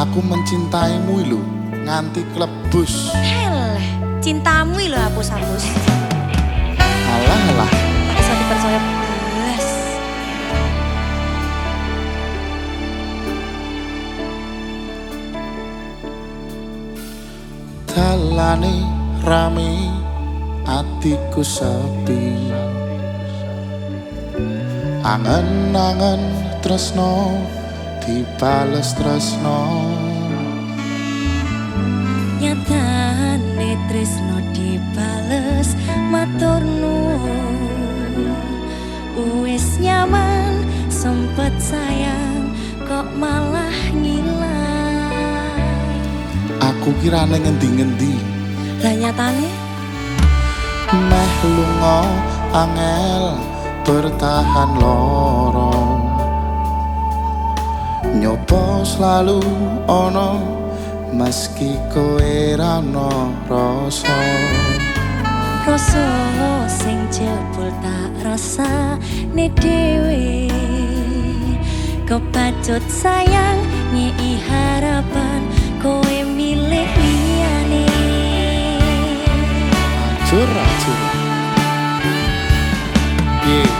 Aku mencintaimu lho nganti klebus. Heleh, cintamu lho hapus-hapus. Alah alah. Bisa dipercaya belas. Dalane rame atiku sepi. Angen-angen tresno dibales tresno. Nyatane tresno dibales matur nuwun. Wis nyaman sempet sayang kok malah ngilang. Aku kira neng ngendi-ngendi Lah nyatane meh lunga angel bertahan loro. Nyopo selalu ono meski kowe ra ono rasa. rasa sing jebul tak rasa ne dhewe kepacut sayang nyei harapan kowe milih liyane Acur acur. Piye?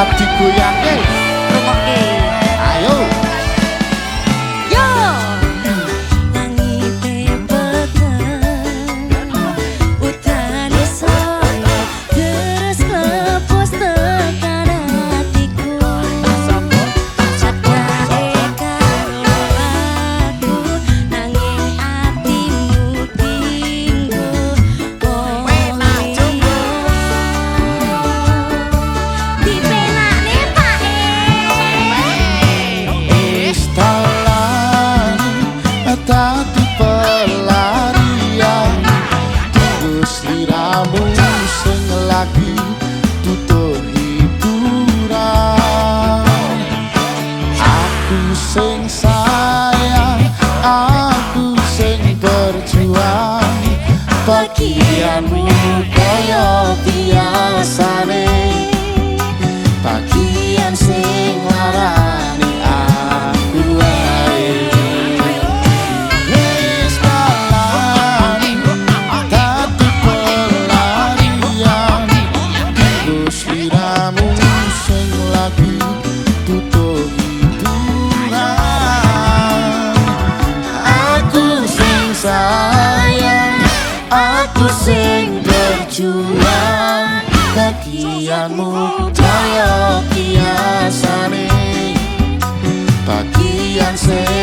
abdi goyange Aku sing sayang, aku sing berjuang. Bagianmu kaya aku sing berjuang Bagianmu kaya biasane Bagian sing